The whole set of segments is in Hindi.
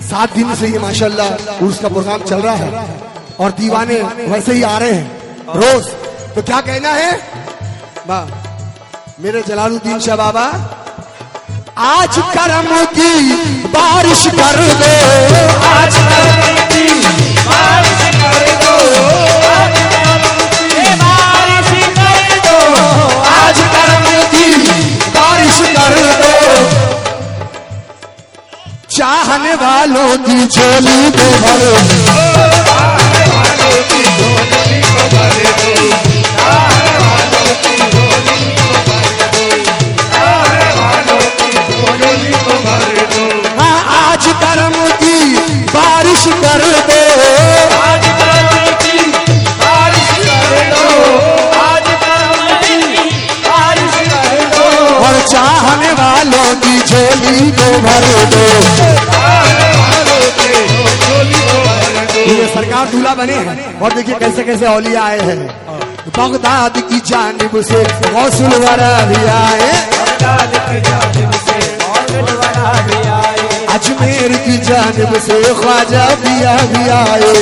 सात दिन से ये माशाल्लाह का प्रोग्राम चल रहा है। और दीवाने वैसे ही आ रहे हैं। रोज तो क्या कहना है? बा, मेरे जलालुद्दीन शाह बाबा, आज करम की बारिश कर दो। आज करम की बारिश कर दो। चाहने वालों की झोली को भरो हाँ आज करम की बारिश कर दो। आज करम की बारिश कर दो। आज करम की बारिश कर दो। और चाहने वालों की झोली को भर दो। ये दूल्हा बने हैं। और देखिए कैसे कैसे औलिया आए हैं। बगदाद की जानिब से वरा भी आए। मौलवी वाला भी आए। अजमेर की जानिब से ख्वाजा पिया भी आए।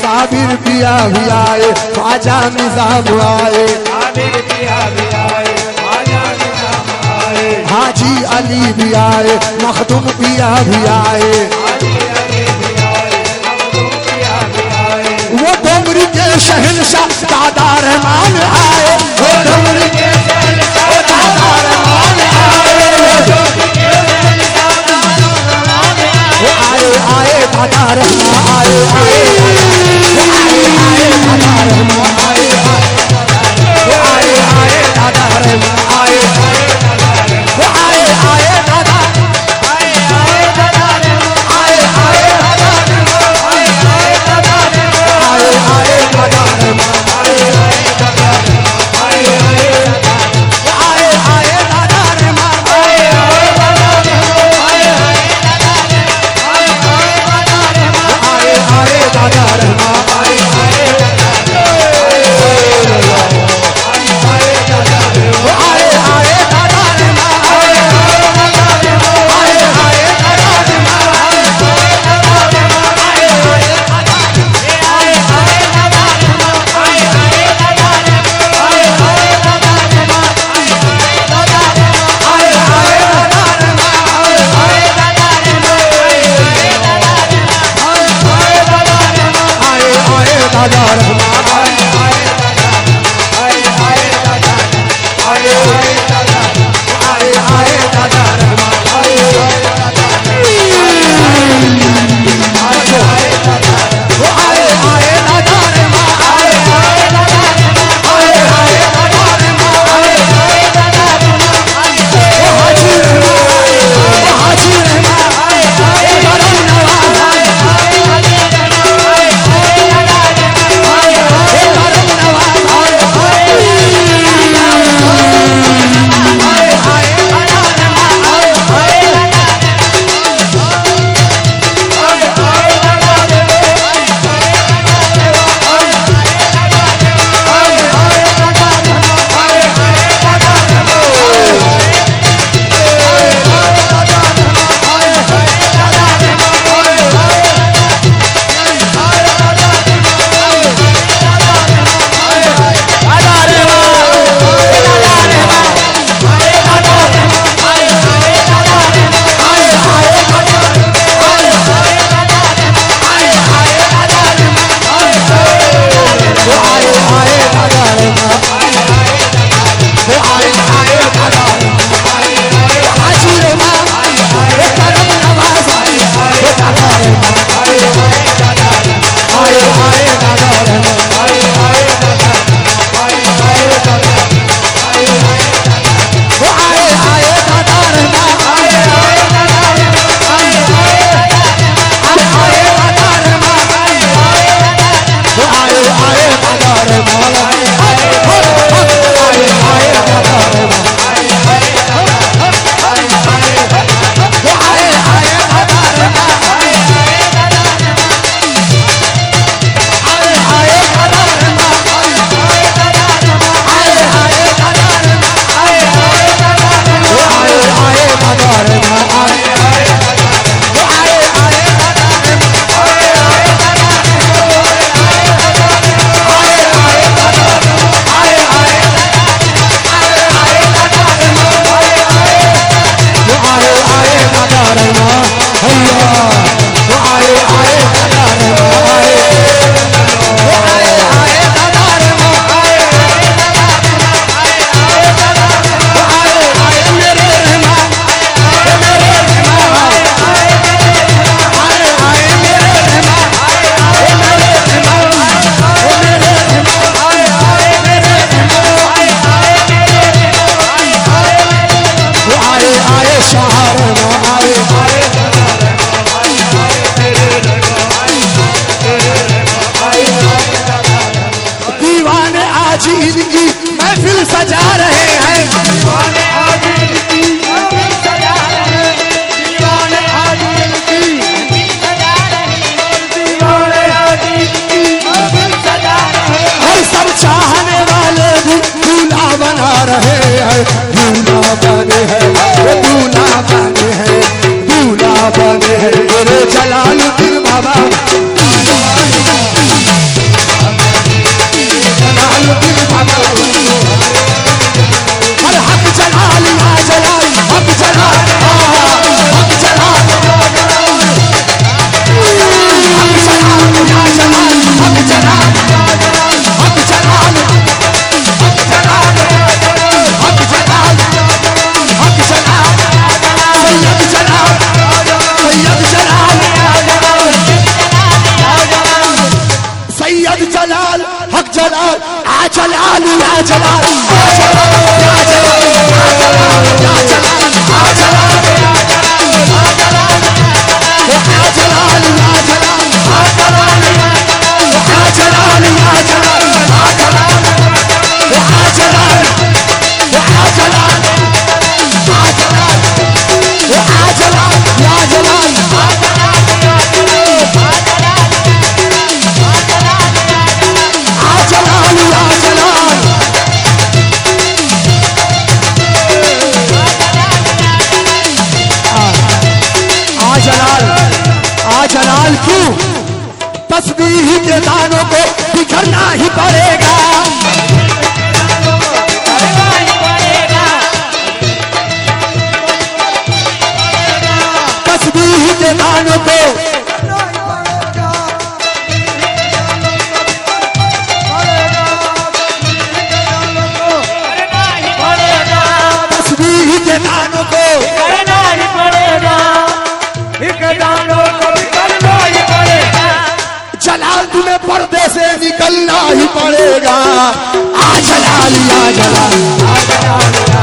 साबिर बिया भी आए। ख्वाजा निज़ाम आए। भी आए मखदूम पिया भी आए। आज इनकी महफिल सजा रहे हैं। दीवाने आज इनकी महफिल सजा रहे दीवाने आज इनकी दीवाने आज इनकी महफिल सजा रहे हर सब चाहने वाले भी दूल्हा बना रहे हैं। दूल्हा बने हैं वो दूल्हा बने हैं दूल्हा बने हैं। Jalal आ आज हलाल क्यों? तस्वीर के दानों को बिखरना ही पड़ेगा। तस्वीर के दानों को Ajala, Ajala, love.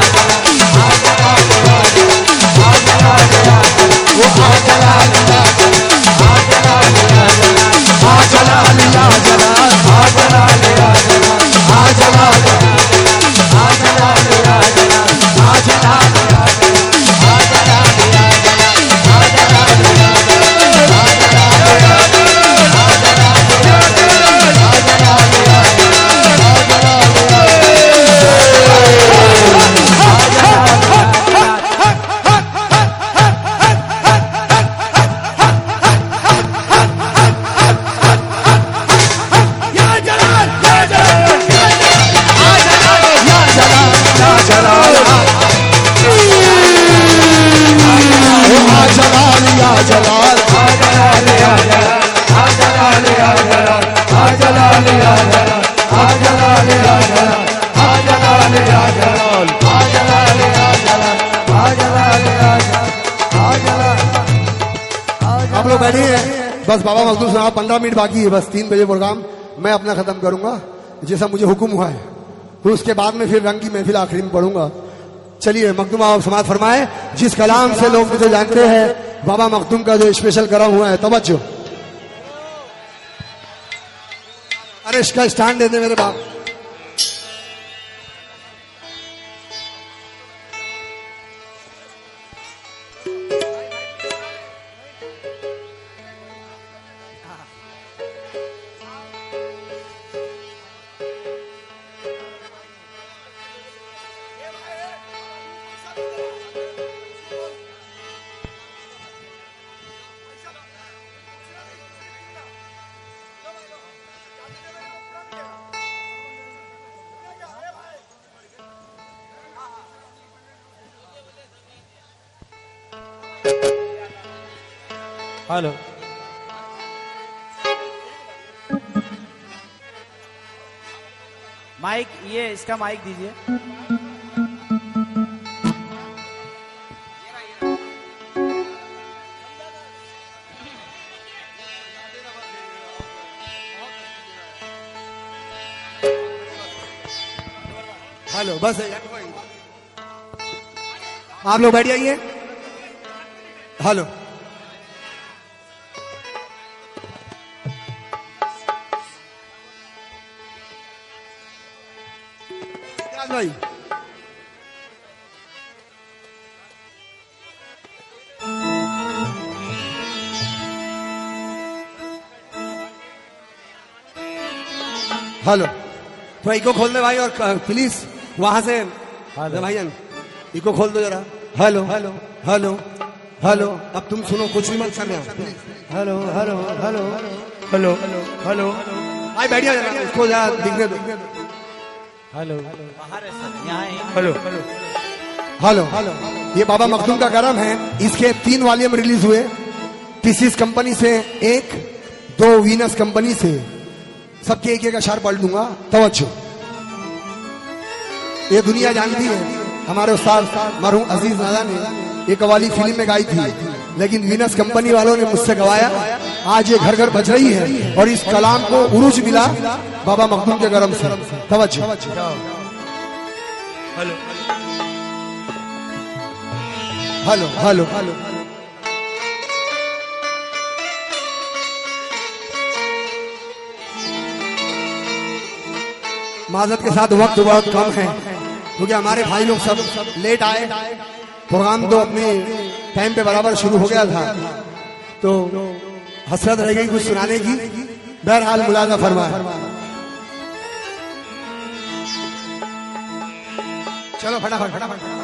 बस बाबा मजदूर साहब पंद्रह मिनट बाकी है, बस तीन बजे प्रोग्राम मैं अपना खत्म करूँगा, जैसा मुझे हुक्म हुआ है। फिर उसके बाद में फिर रंग की महफिल आखिरी में पढ़ूँगा। चलिए, मखदूम आप समाज फरमाए, जिस कलाम से लोग मुझे जानते हैं, बाबा मखदूम का जो स्पेशल करा हुआ है, तवज्जो। अरे, इसका स्टैंड दे दे मेरे बाप। हेलो। माइक ये इसका माइक दीजिए। हेलो बस आप लोग बैठ जाइए। हेलो। क्या हेलो तो इको खोल दे भाई और प्लीज़ वहाँ से भाईजान इको खोल दो जरा। हेलो हेलो हेलो हेलो अब तुम सुनो कुछ भी मत करना hello hello hello hello hello भाई बैठिए जरा इसको जरा दिखने दो। हेलो हेलो हेलो हेलो ये बाबा मखदूम का गरम है। इसके तीन वॉल्यूम रिलीज़ हुए। पीसीस कंपनी से एक दो वीनस कंपनी से। सबके एक एक अशार पढ़ दूँगा तवज्जो। ये दुनिया जानती है। हमारे उस्ताद मरहूम अज़ीज़ नादा ने ये कवाली फ़िल्म में गाई थी। लेकिन वीनस कंपनी वालों ने मुझसे गवाया आज ये घर घर बज रही है और इस कलाम को उरूज मिला बाबा मखदूम के गरम से। तवज्जो। हेलो। Hello hello. हेलो माजत के साथ वक्त बहुत कम है क्योंकि हमारे भाई लोग सब लेट आए। प्रोग्राम तो अपने टाइम पे बराबर शुरू हो गया था। तो हसरत रह गई कुछ सुनाने की। बहरहाल मुलाजा फरमा चलो फटाफट फटाफट।